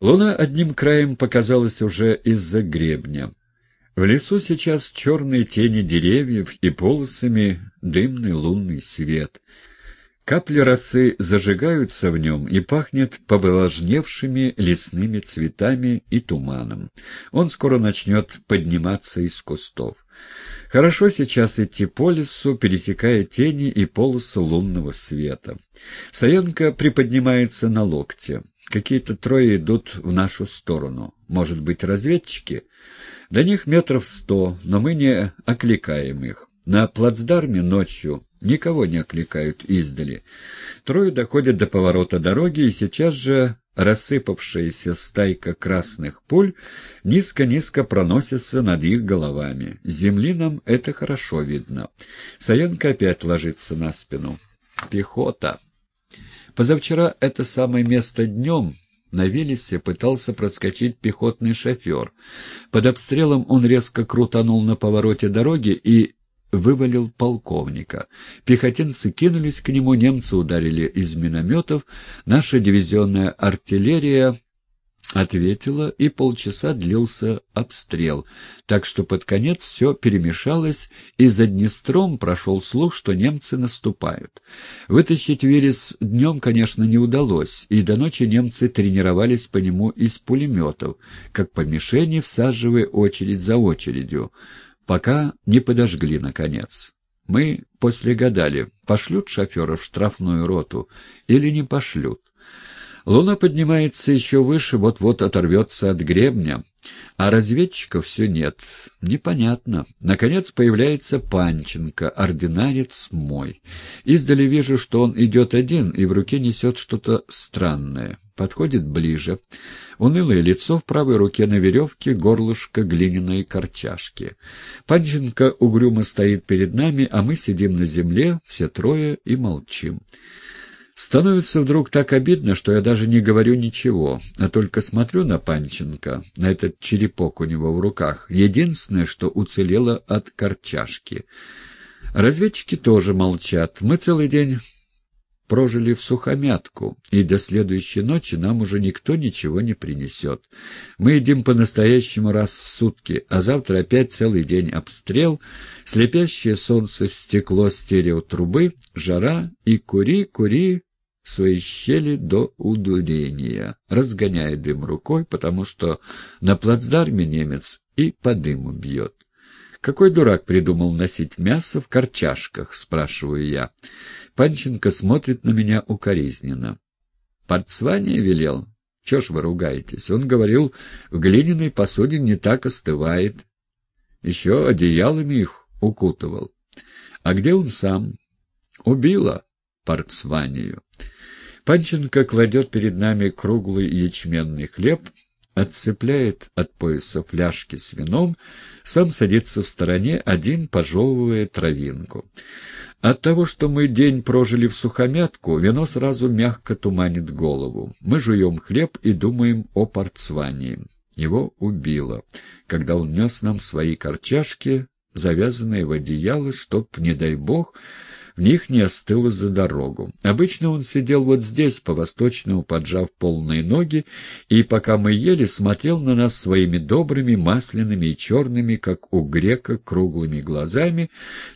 Луна одним краем показалась уже из-за гребня. В лесу сейчас черные тени деревьев и полосами дымный лунный свет. Капли росы зажигаются в нем и пахнет повлажневшими лесными цветами и туманом. Он скоро начнет подниматься из кустов. Хорошо сейчас идти по лесу, пересекая тени и полосы лунного света. Саенка приподнимается на локте. Какие-то трое идут в нашу сторону. Может быть, разведчики? До них метров сто, но мы не окликаем их. На плацдарме ночью никого не окликают издали. Трое доходят до поворота дороги, и сейчас же рассыпавшаяся стайка красных пуль низко-низко проносится над их головами. Земли нам это хорошо видно. Саенка опять ложится на спину. Пехота. Позавчера это самое место днем на Велесе пытался проскочить пехотный шофер. Под обстрелом он резко крутанул на повороте дороги и вывалил полковника. Пехотинцы кинулись к нему, немцы ударили из минометов, наша дивизионная артиллерия ответила, и полчаса длился обстрел, так что под конец все перемешалось, и за Днестром прошел слух, что немцы наступают. Вытащить Верес днем, конечно, не удалось, и до ночи немцы тренировались по нему из пулеметов, как по мишени, всаживая очередь за очередью пока не подожгли, наконец. Мы после гадали, пошлют шофера в штрафную роту или не пошлют. Луна поднимается еще выше, вот-вот оторвется от гребня, а разведчиков все нет. Непонятно. Наконец появляется Панченко, ординарец мой. Издали вижу, что он идет один и в руке несет что-то странное. Подходит ближе. Унылое лицо в правой руке на веревке, горлышко глиняной корчашки. Панченко угрюмо стоит перед нами, а мы сидим на земле, все трое, и молчим. Становится вдруг так обидно, что я даже не говорю ничего, а только смотрю на Панченко, на этот черепок у него в руках, единственное, что уцелело от корчашки. Разведчики тоже молчат. Мы целый день прожили в сухомятку, и до следующей ночи нам уже никто ничего не принесет. Мы едим по-настоящему раз в сутки, а завтра опять целый день обстрел, слепящее солнце в стекло стереотрубы, жара и кури, кури, свои щели до удурения, разгоняя дым рукой, потому что на плацдарме немец и по дыму бьет. «Какой дурак придумал носить мясо в корчашках?» — спрашиваю я. Панченко смотрит на меня укоризненно. «Портзвание велел? Чего ж вы ругаетесь? Он говорил, в глиняной посуде не так остывает. Еще одеялами их укутывал. А где он сам? Убила Портзванию». Панченко кладет перед нами круглый ячменный хлеб, отцепляет от пояса фляжки с вином, сам садится в стороне, один пожевывая травинку. От того, что мы день прожили в сухомятку, вино сразу мягко туманит голову. Мы жуем хлеб и думаем о порцвании. Его убило, когда он нес нам свои корчашки, завязанные в одеяло, чтоб, не дай бог, них не остыло за дорогу. Обычно он сидел вот здесь, по-восточному поджав полные ноги, и, пока мы ели, смотрел на нас своими добрыми, масляными и черными, как у грека, круглыми глазами,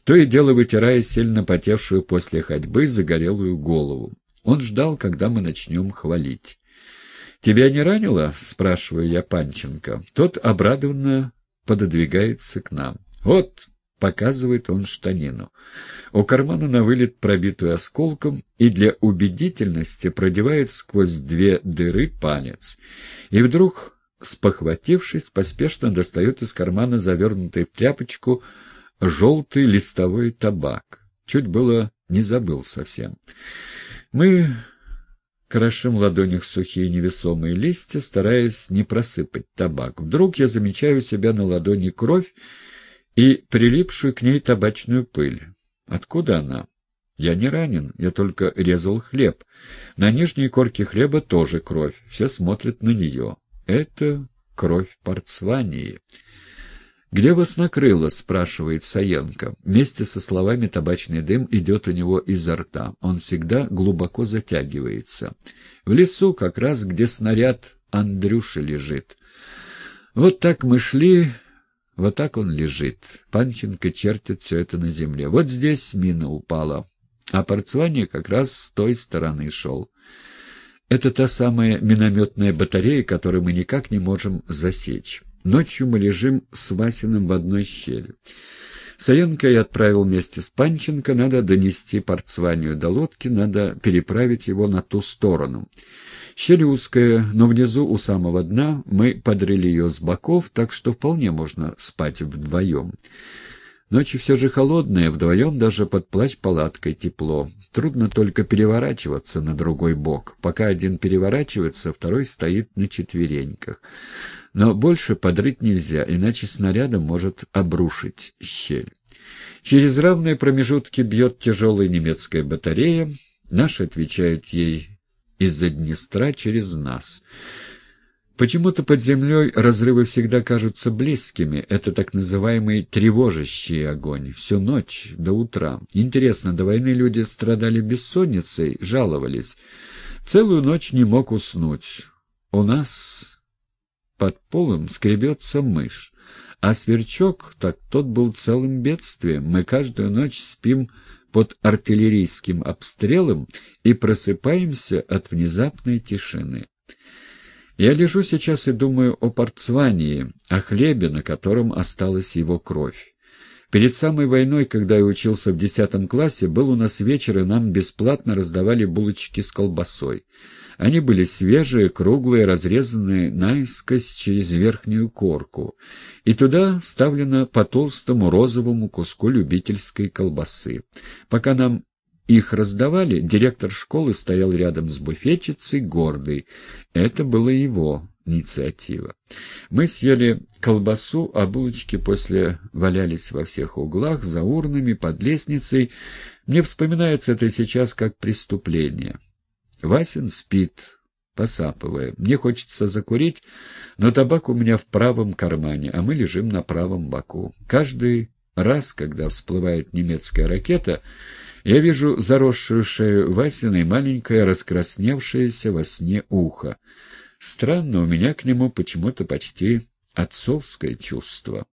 то и дело вытирая сильно потевшую после ходьбы загорелую голову. Он ждал, когда мы начнем хвалить. «Тебя не ранило?» — спрашиваю я Панченко. Тот обрадованно пододвигается к нам. «Вот, Показывает он штанину. У кармана на вылет пробитую осколком и для убедительности продевает сквозь две дыры палец. И вдруг, спохватившись, поспешно достает из кармана завернутый в тряпочку желтый листовой табак. Чуть было не забыл совсем. Мы крошим в ладонях сухие невесомые листья, стараясь не просыпать табак. Вдруг я замечаю у себя на ладони кровь, и прилипшую к ней табачную пыль. Откуда она? Я не ранен, я только резал хлеб. На нижней корке хлеба тоже кровь, все смотрят на нее. Это кровь Парцвании. «Где вас накрыло?» — спрашивает Саенко. Вместе со словами табачный дым идет у него изо рта. Он всегда глубоко затягивается. «В лесу, как раз где снаряд Андрюша лежит. Вот так мы шли, вот так он лежит. Панченко чертит все это на земле. Вот здесь мина упала, а Парцвани как раз с той стороны шел. Это та самая минометная батарея, которую мы никак не можем засечь. Ночью мы лежим с Васиным в одной щели. Саенко я отправил вместе с Панченко, надо донести Парцванию до лодки, надо переправить его на ту сторону. Щель узкая, но внизу у самого дна мы подрыли ее с боков, так что вполне можно спать вдвоем. Ночи все же холодные, вдвоем даже под плащ-палаткой тепло. Трудно только переворачиваться на другой бок. Пока один переворачивается, второй стоит на четвереньках. Но больше подрыть нельзя, иначе снарядом может обрушить щель. Через равные промежутки бьет тяжелая немецкая батарея. Наши отвечают ей из-за Днестра через нас. Почему-то под землей разрывы всегда кажутся близкими. Это так называемый тревожащий огонь. Всю ночь до утра. Интересно, до войны люди страдали бессонницей, жаловались. Целую ночь не мог уснуть. У нас под полом скребется мышь. А сверчок, так тот был целым бедствием. Мы каждую ночь спим под артиллерийским обстрелом и просыпаемся от внезапной тишины. Я лежу сейчас и думаю о Порцвании, о хлебе, на котором осталась его кровь. Перед самой войной, когда я учился в десятом классе, был у нас вечер, и нам бесплатно раздавали булочки с колбасой. Они были свежие, круглые, разрезанные наискось через верхнюю корку, и туда вставлено по толстому розовому куску любительской колбасы. Пока нам их раздавали, директор школы стоял рядом с буфетчицей, гордый. Это была его инициатива. Мы съели колбасу, а булочки после валялись во всех углах, за урнами, под лестницей. Мне вспоминается это сейчас как преступление. Васин спит, посапывая. Мне хочется закурить, но табак у меня в правом кармане, а мы лежим на правом боку. Каждый раз, когда всплывает немецкая ракета, я вижу заросшую шею Васина и маленькое раскрасневшееся во сне ухо. Странно, у меня к нему почему-то почти отцовское чувство.